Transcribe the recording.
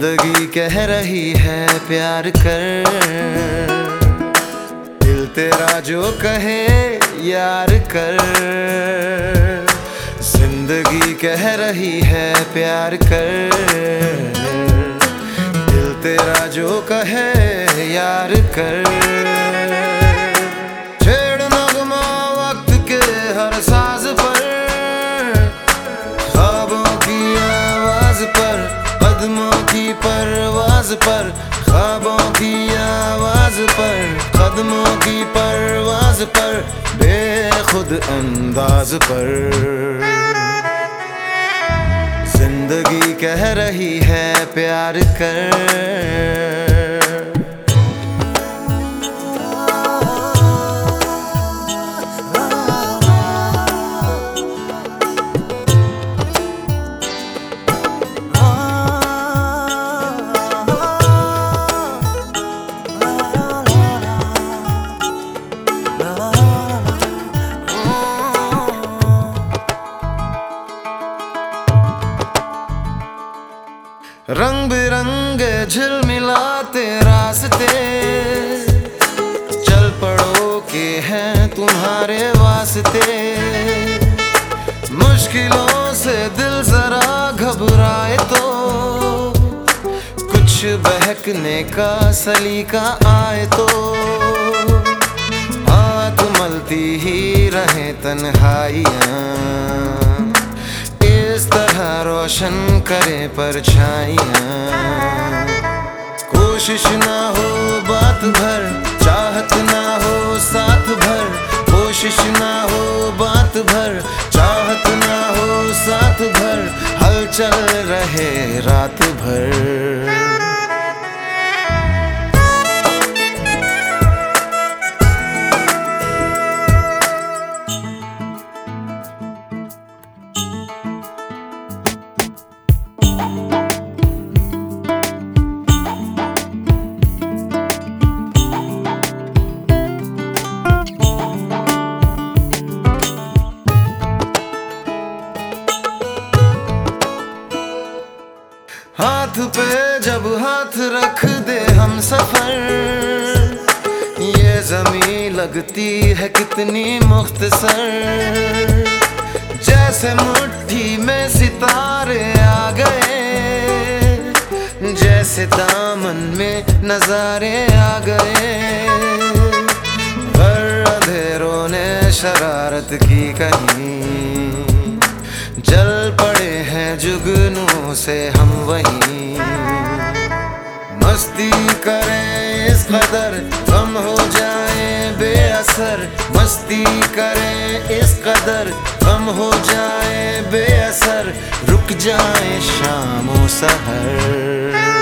ज़िंदगी कह रही है प्यार कर। दिल तेरा जो कहे, यार कर। ज़िंदगी कह रही है प्यार कर। दिल तेरा जो कहे, यार कर। पर, ख्वाबों की आवाज़ पर, कदमों की परवाज पर, बेखुद अंदाज पर। ज़िंदगी कह रही है प्यार कर। वास्ते मुश्किलों से दिल जरा घबराए तो। कुछ बहकने का सलीका आए तो। हाथ मलती ही रहे तन्हाइयाँ। इस तरह रोशन करे परछाइयाँ। कोशिश ना हो बात भर, चाहत ना रात भर। हाथ पे जब हाथ रख दे हम सफ़र। ये जमी लगती है कितनी मुख्तसर। जैसे मुट्ठी में सितारे आ गए, जैसे दामन में नजारे आ गए। पर अंधेरों ने शरारत की कहीं। जल पड़े हैं जुगनू से हम वही। मस्ती करें इस कदर हम हो जाए बेअसर। मस्ती करें इस कदर हम हो जाए बेअसर। रुक जाए शामो सहर।